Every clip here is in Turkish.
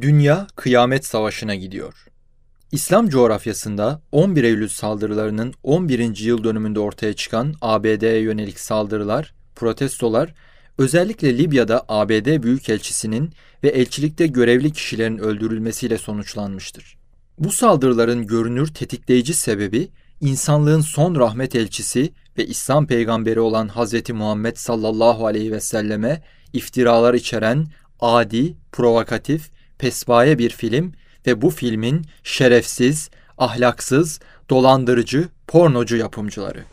Dünya kıyamet savaşına gidiyor. İslam coğrafyasında 11 Eylül saldırılarının 11. yıl dönümünde ortaya çıkan ABD'ye yönelik saldırılar, protestolar, özellikle Libya'da ABD Büyükelçisinin ve elçilikte görevli kişilerin öldürülmesiyle sonuçlanmıştır. Bu saldırıların görünür tetikleyici sebebi insanlığın son rahmet elçisi ve İslam peygamberi olan Hz. Muhammed sallallahu aleyhi ve selleme iftiralar içeren adi, provokatif pespaye bir film ve bu filmin şerefsiz, ahlaksız, dolandırıcı, pornocu yapımcıları.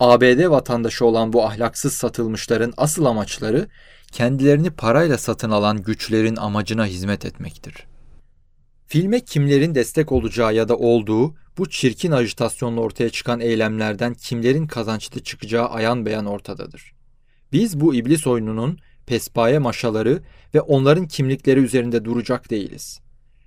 ABD vatandaşı olan bu ahlaksız satılmışların asıl amaçları kendilerini parayla satın alan güçlerin amacına hizmet etmektir. Filme kimlerin destek olacağı ya da olduğu bu çirkin ajitasyonla ortaya çıkan eylemlerden kimlerin kazançlı çıkacağı ayan beyan ortadadır. Biz bu iblis oyununun pespaye maşaları ve onların kimlikleri üzerinde duracak değiliz.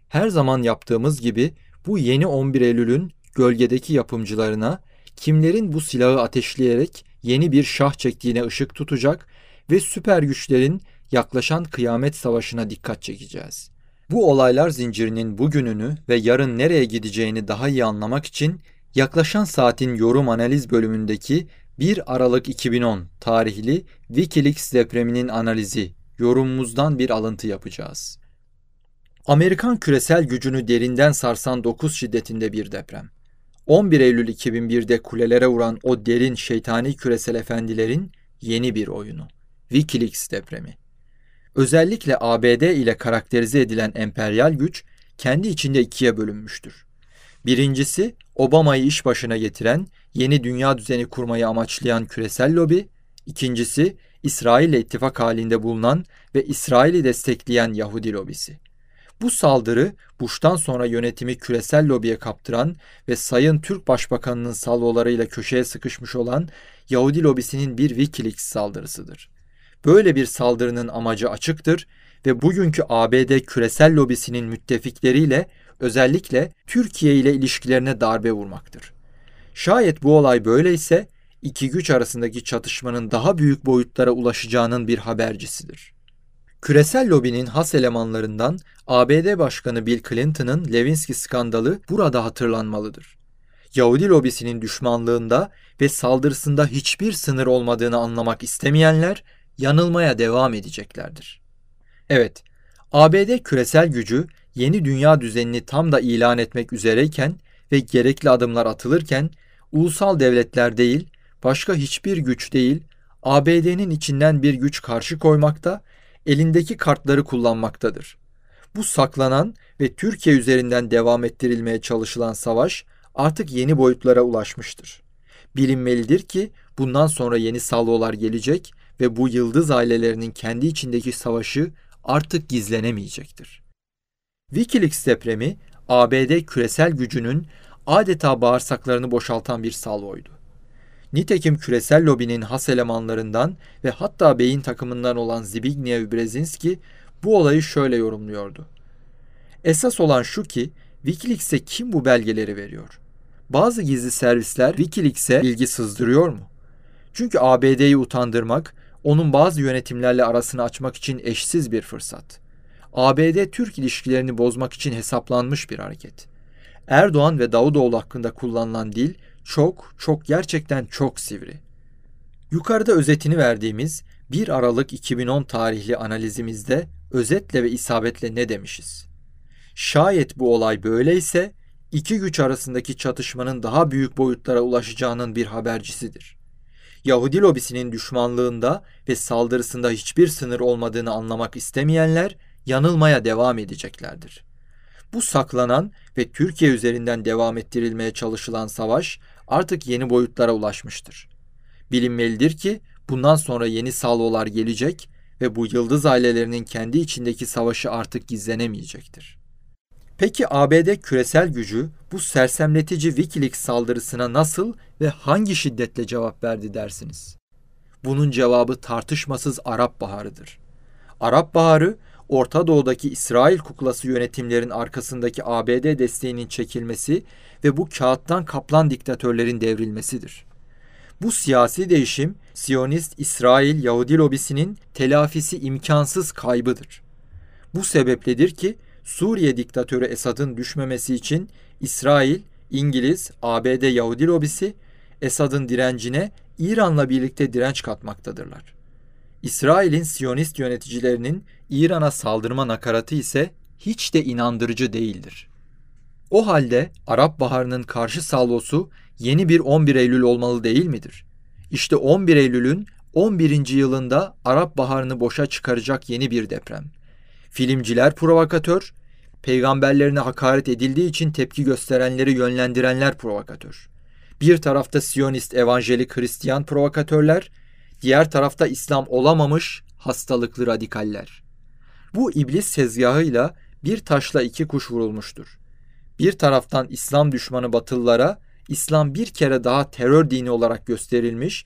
Her zaman yaptığımız gibi bu yeni 11 Eylül'ün gölgedeki yapımcılarına kimlerin bu silahı ateşleyerek yeni bir şah çektiğine ışık tutacak ve süper güçlerin yaklaşan kıyamet savaşına dikkat çekeceğiz. Bu olaylar zincirinin bugününü ve yarın nereye gideceğini daha iyi anlamak için yaklaşan saatin yorum analiz bölümündeki 1 Aralık 2010 tarihli Wikileaks depreminin analizi yorumumuzdan bir alıntı yapacağız. Amerikan küresel gücünü derinden sarsan 9 şiddetinde bir deprem. 11 Eylül 2001'de kulelere vuran o derin şeytani küresel efendilerin yeni bir oyunu. Wikileaks depremi. Özellikle ABD ile karakterize edilen emperyal güç kendi içinde ikiye bölünmüştür. Birincisi Obama'yı iş başına getiren, yeni dünya düzeni kurmayı amaçlayan küresel lobi, ikincisi İsrail ile ittifak halinde bulunan ve İsrail'i destekleyen Yahudi lobisi. Bu saldırı Bush'tan sonra yönetimi küresel lobiye kaptıran ve Sayın Türk Başbakanı'nın salvolarıyla köşeye sıkışmış olan Yahudi lobisinin bir Wikileaks saldırısıdır. Böyle bir saldırının amacı açıktır ve bugünkü ABD küresel lobisinin müttefikleriyle özellikle Türkiye ile ilişkilerine darbe vurmaktır. Şayet bu olay böyleyse iki güç arasındaki çatışmanın daha büyük boyutlara ulaşacağının bir habercisidir. Küresel lobinin has elemanlarından ABD Başkanı Bill Clinton'ın Lewinsky skandalı burada hatırlanmalıdır. Yahudi lobisinin düşmanlığında ve saldırısında hiçbir sınır olmadığını anlamak istemeyenler yanılmaya devam edeceklerdir. Evet, ABD küresel gücü yeni dünya düzenini tam da ilan etmek üzereyken ve gerekli adımlar atılırken ulusal devletler değil, başka hiçbir güç değil, ABD'nin içinden bir güç karşı koymakta, elindeki kartları kullanmaktadır. Bu saklanan ve Türkiye üzerinden devam ettirilmeye çalışılan savaş artık yeni boyutlara ulaşmıştır. Bilinmelidir ki bundan sonra yeni salvolar gelecek ve bu yıldız ailelerinin kendi içindeki savaşı artık gizlenemeyecektir. Wikileaks depremi ABD küresel gücünün adeta bağırsaklarını boşaltan bir salvoydu. Nitekim küresel lobinin has elemanlarından ve hatta beyin takımından olan Zbigniew Brzezinski bu olayı şöyle yorumluyordu. Esas olan şu ki Wikileaks'e kim bu belgeleri veriyor? Bazı gizli servisler Wikileaks'e bilgi sızdırıyor mu? Çünkü ABD'yi utandırmak, onun bazı yönetimlerle arasını açmak için eşsiz bir fırsat. ABD-Türk ilişkilerini bozmak için hesaplanmış bir hareket. Erdoğan ve Davutoğlu hakkında kullanılan dil çok, çok gerçekten çok sivri. Yukarıda özetini verdiğimiz 1 Aralık 2010 tarihli analizimizde özetle ve isabetle ne demişiz? Şayet bu olay böyleyse iki güç arasındaki çatışmanın daha büyük boyutlara ulaşacağının bir habercisidir. Yahudi lobisinin düşmanlığında ve saldırısında hiçbir sınır olmadığını anlamak istemeyenler yanılmaya devam edeceklerdir. Bu saklanan ve Türkiye üzerinden devam ettirilmeye çalışılan savaş artık yeni boyutlara ulaşmıştır. Bilinmelidir ki bundan sonra yeni salvolar gelecek ve bu yıldız ailelerinin kendi içindeki savaşı artık gizlenemeyecektir. Peki ABD küresel gücü bu sersemletici Wikileaks saldırısına nasıl ve hangi şiddetle cevap verdi dersiniz? Bunun cevabı tartışmasız Arap Baharı'dır. Arap Baharı, Orta Doğu'daki İsrail kuklası yönetimlerin arkasındaki ABD desteğinin çekilmesi ve bu kağıttan kaplan diktatörlerin devrilmesidir. Bu siyasi değişim, Siyonist İsrail Yahudi lobisinin telafisi imkansız kaybıdır. Bu sebepledir ki Suriye diktatörü Esad'ın düşmemesi için İsrail, İngiliz, ABD Yahudi lobisi Esad'ın direncine İran'la birlikte direnç katmaktadırlar. İsrail'in Siyonist yöneticilerinin İran'a saldırma nakaratı ise hiç de inandırıcı değildir. O halde Arap Baharı'nın karşı salvosu yeni bir 11 Eylül olmalı değil midir? İşte 11 Eylül'ün 11. yılında Arap Baharı'nı boşa çıkaracak yeni bir deprem. Filmciler provokatör, peygamberlerine hakaret edildiği için tepki gösterenleri yönlendirenler provokatör. Bir tarafta Siyonist evanjelik Hristiyan provokatörler, diğer tarafta İslam olamamış hastalıklı radikaller. Bu iblis sezgahıyla bir taşla iki kuş vurulmuştur. Bir taraftan İslam düşmanı Batılılara İslam bir kere daha terör dini olarak gösterilmiş,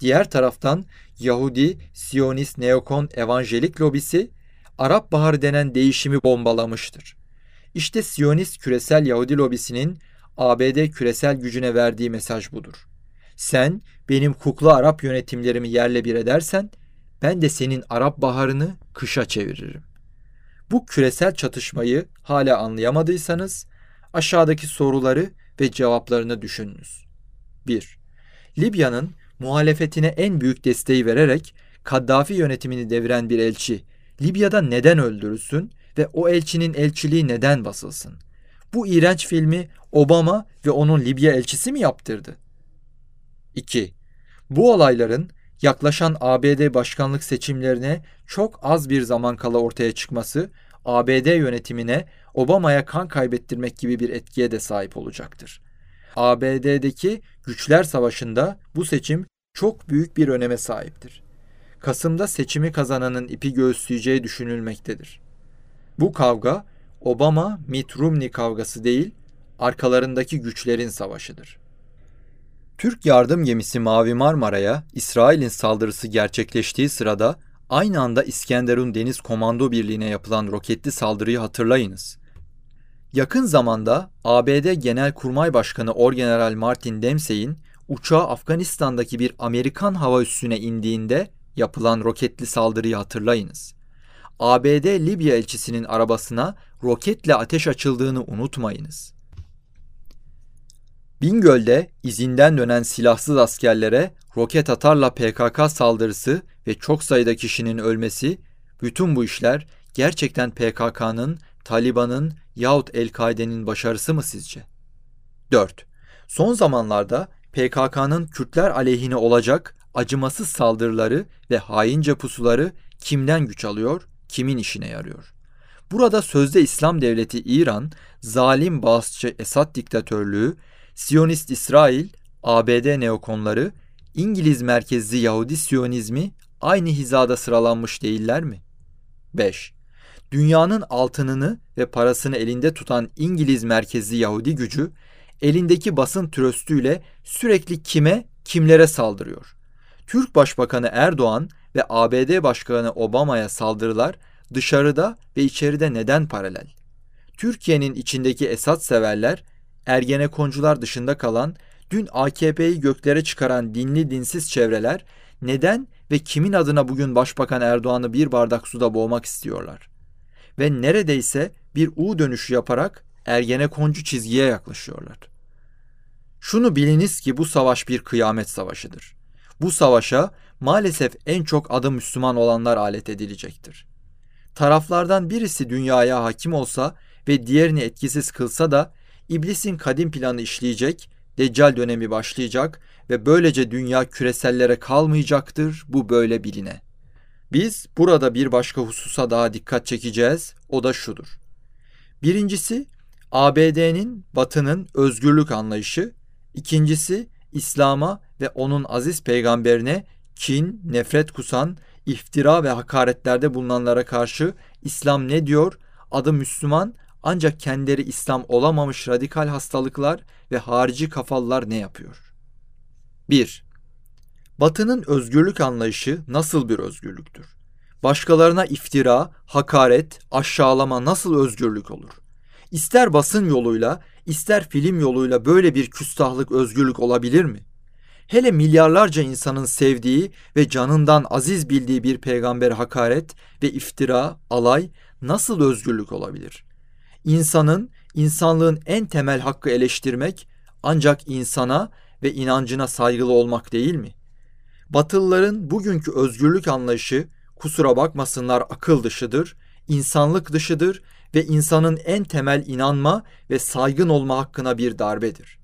diğer taraftan Yahudi, Siyonist, Neokon, Evangelik lobisi Arap Baharı denen değişimi bombalamıştır. İşte Siyonist küresel Yahudi lobisinin ABD küresel gücüne verdiği mesaj budur. Sen benim kukla Arap yönetimlerimi yerle bir edersen ben de senin Arap baharını kışa çeviririm. Bu küresel çatışmayı hala anlayamadıysanız aşağıdaki soruları ve cevaplarını düşününüz. 1. Libya'nın muhalefetine en büyük desteği vererek Kaddafi yönetimini deviren bir elçi Libya'da neden öldürülsün ve o elçinin elçiliği neden basılsın? Bu iğrenç filmi Obama ve onun Libya elçisi mi yaptırdı? 2. Bu olayların yaklaşan ABD başkanlık seçimlerine çok az bir zaman kala ortaya çıkması ABD yönetimine Obama'ya kan kaybettirmek gibi bir etkiye de sahip olacaktır. ABD'deki güçler savaşında bu seçim çok büyük bir öneme sahiptir. Kasım'da seçimi kazananın ipi göğüsleyeceği düşünülmektedir. Bu kavga Obama Mitt Romney kavgası değil, arkalarındaki güçlerin savaşıdır. Türk yardım gemisi Mavi Marmara'ya İsrail'in saldırısı gerçekleştiği sırada aynı anda İskenderun Deniz Komando Birliği'ne yapılan roketli saldırıyı hatırlayınız. Yakın zamanda ABD Genelkurmay Başkanı Orgeneral Martin Dempsey'in uçağı Afganistan'daki bir Amerikan hava üssüne indiğinde yapılan roketli saldırıyı hatırlayınız. ABD Libya elçisinin arabasına roketle ateş açıldığını unutmayınız. Bingöl'de izinden dönen silahsız askerlere roket atarla PKK saldırısı ve çok sayıda kişinin ölmesi, bütün bu işler gerçekten PKK'nın, Taliban'ın yahut El-Kaide'nin başarısı mı sizce? 4. Son zamanlarda PKK'nın Kürtler aleyhine olacak acımasız saldırıları ve haince pusuları kimden güç alıyor, kimin işine yarıyor? Burada sözde İslam devleti İran, zalim Bağızçı Esad diktatörlüğü, Siyonist İsrail, ABD neokonları, İngiliz merkezli Yahudi Siyonizmi aynı hizada sıralanmış değiller mi? 5. Dünyanın altınını ve parasını elinde tutan İngiliz merkezli Yahudi gücü, elindeki basın tröstüyle sürekli kime, kimlere saldırıyor? Türk Başbakanı Erdoğan ve ABD Başkanı Obama'ya saldırılar dışarıda ve içeride neden paralel? Türkiye'nin içindeki Esad severler, Ergenekoncular dışında kalan, dün AKP'yi göklere çıkaran dinli dinsiz çevreler neden ve kimin adına bugün Başbakan Erdoğan'ı bir bardak suda boğmak istiyorlar? Ve neredeyse bir U dönüşü yaparak Ergenekoncu çizgiye yaklaşıyorlar. Şunu biliniz ki bu savaş bir kıyamet savaşıdır. Bu savaşa maalesef en çok adı Müslüman olanlar alet edilecektir. Taraflardan birisi dünyaya hakim olsa ve diğerini etkisiz kılsa da iblisin kadim planı işleyecek, deccal dönemi başlayacak ve böylece dünya küresellere kalmayacaktır bu böyle biline. Biz burada bir başka hususa daha dikkat çekeceğiz, o da şudur. Birincisi ABD'nin, Batı'nın özgürlük anlayışı, ikincisi İslam'a ve onun aziz peygamberine kin, nefret kusan, iftira ve hakaretlerde bulunanlara karşı İslam ne diyor? Adı Müslüman ancak kendileri İslam olamamış radikal hastalıklar ve harici kafalılar ne yapıyor? 1. Batı'nın özgürlük anlayışı nasıl bir özgürlüktür? Başkalarına iftira, hakaret, aşağılama nasıl özgürlük olur? İster basın yoluyla, ister film yoluyla böyle bir küstahlık özgürlük olabilir mi? Hele milyarlarca insanın sevdiği ve canından aziz bildiği bir peygamber hakaret ve iftira, alay nasıl özgürlük olabilir? İnsanın, insanlığın en temel hakkı eleştirmek ancak insana ve inancına saygılı olmak değil mi? Batılıların bugünkü özgürlük anlayışı kusura bakmasınlar akıl dışıdır, insanlık dışıdır ve insanın en temel inanma ve saygın olma hakkına bir darbedir.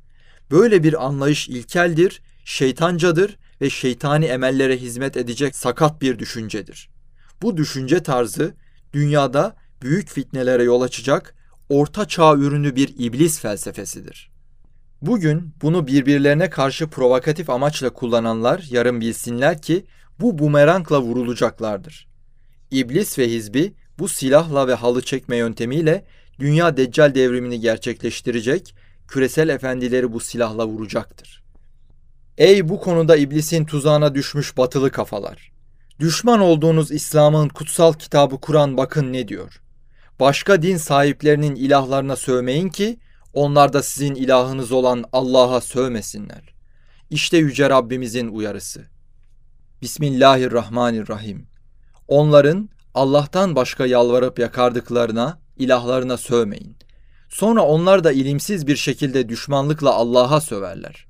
Böyle bir anlayış ilkeldir, şeytancadır ve şeytani emellere hizmet edecek sakat bir düşüncedir. Bu düşünce tarzı dünyada büyük fitnelere yol açacak orta çağ ürünü bir iblis felsefesidir. Bugün bunu birbirlerine karşı provokatif amaçla kullananlar yarın bilsinler ki bu bumerangla vurulacaklardır. İblis ve hizbi bu silahla ve halı çekme yöntemiyle dünya deccal devrimini gerçekleştirecek, küresel efendileri bu silahla vuracaktır. Ey bu konuda iblisin tuzağına düşmüş batılı kafalar! Düşman olduğunuz İslam'ın kutsal kitabı Kur'an bakın ne diyor. Başka din sahiplerinin ilahlarına sövmeyin ki onlar da sizin ilahınız olan Allah'a sövmesinler. İşte Yüce Rabbimizin uyarısı. Bismillahirrahmanirrahim. Onların Allah'tan başka yalvarıp yakardıklarına, ilahlarına sövmeyin. Sonra onlar da ilimsiz bir şekilde düşmanlıkla Allah'a söverler.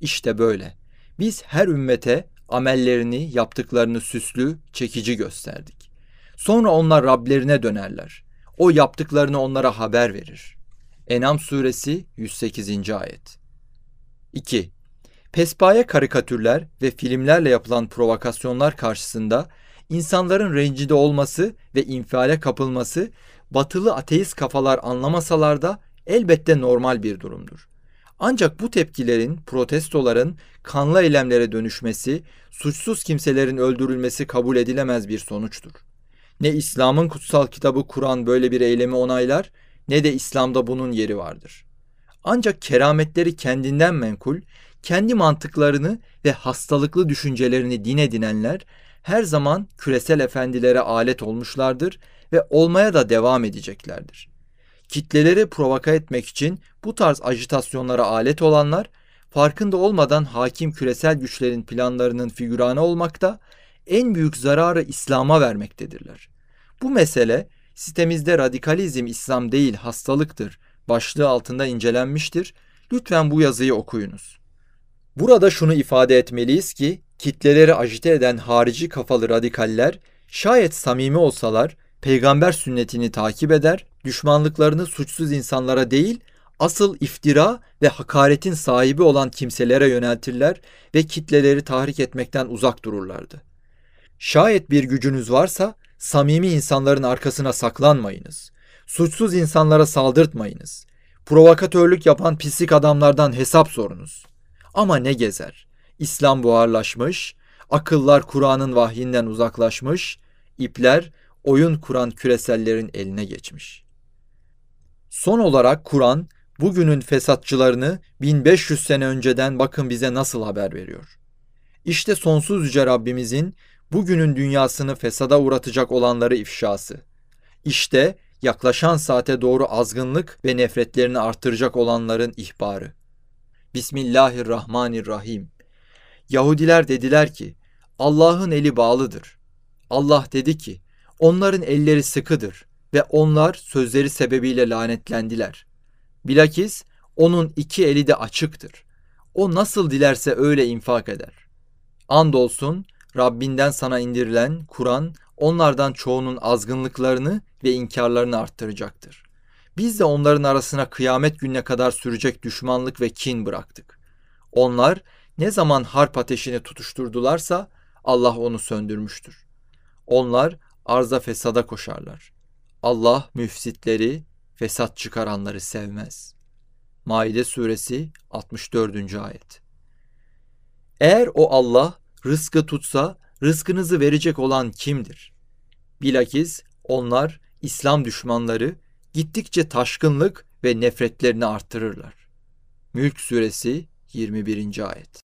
İşte böyle. Biz her ümmete amellerini, yaptıklarını süslü, çekici gösterdik. Sonra onlar Rablerine dönerler. O yaptıklarını onlara haber verir. Enam suresi 108. ayet. 2. Pespaye karikatürler ve filmlerle yapılan provokasyonlar karşısında insanların rencide olması ve infiale kapılması batılı ateist kafalar anlamasalar da elbette normal bir durumdur. Ancak bu tepkilerin, protestoların kanlı eylemlere dönüşmesi, suçsuz kimselerin öldürülmesi kabul edilemez bir sonuçtur. Ne İslam'ın kutsal kitabı Kur'an böyle bir eylemi onaylar, ne de İslam'da bunun yeri vardır. Ancak kerametleri kendinden menkul, kendi mantıklarını ve hastalıklı düşüncelerini din edinenler her zaman küresel efendilere alet olmuşlardır ve olmaya da devam edeceklerdir. Kitleleri provoka etmek için bu tarz ajitasyonlara alet olanlar farkında olmadan hakim küresel güçlerin planlarının figüranı olmakta, en büyük zararı İslam'a vermektedirler. Bu mesele sitemizde radikalizm İslam değil hastalıktır başlığı altında incelenmiştir. Lütfen bu yazıyı okuyunuz. Burada şunu ifade etmeliyiz ki kitleleri ajite eden harici kafalı radikaller şayet samimi olsalar peygamber sünnetini takip eder, düşmanlıklarını suçsuz insanlara değil, asıl iftira ve hakaretin sahibi olan kimselere yöneltirler ve kitleleri tahrik etmekten uzak dururlardı. Şayet bir gücünüz varsa samimi insanların arkasına saklanmayınız. Suçsuz insanlara saldırtmayınız. Provokatörlük yapan pislik adamlardan hesap sorunuz. Ama ne gezer? İslam buharlaşmış, akıllar Kur'an'ın vahyinden uzaklaşmış, ipler oyun kuran küresellerin eline geçmiş. Son olarak Kur'an bugünün fesatçılarını 1500 sene önceden bakın bize nasıl haber veriyor. İşte sonsuz yüce Rabbimizin bugünün dünyasını fesada uğratacak olanları ifşası. İşte yaklaşan saate doğru azgınlık ve nefretlerini artıracak olanların ihbarı. Bismillahirrahmanirrahim. Yahudiler dediler ki, Allah'ın eli bağlıdır. Allah dedi ki, onların elleri sıkıdır ve onlar sözleri sebebiyle lanetlendiler. Bilakis onun iki eli de açıktır. O nasıl dilerse öyle infak eder. Andolsun Rabbinden sana indirilen Kur'an onlardan çoğunun azgınlıklarını ve inkarlarını arttıracaktır. Biz de onların arasına kıyamet gününe kadar sürecek düşmanlık ve kin bıraktık. Onlar ne zaman harp ateşini tutuşturdularsa Allah onu söndürmüştür. Onlar arza fesada koşarlar. Allah müfsitleri, fesat çıkaranları sevmez. Maide suresi 64. ayet. Eğer o Allah rızkı tutsa rızkınızı verecek olan kimdir? Bilakis onlar İslam düşmanları gittikçe taşkınlık ve nefretlerini arttırırlar. Mülk suresi 21. ayet.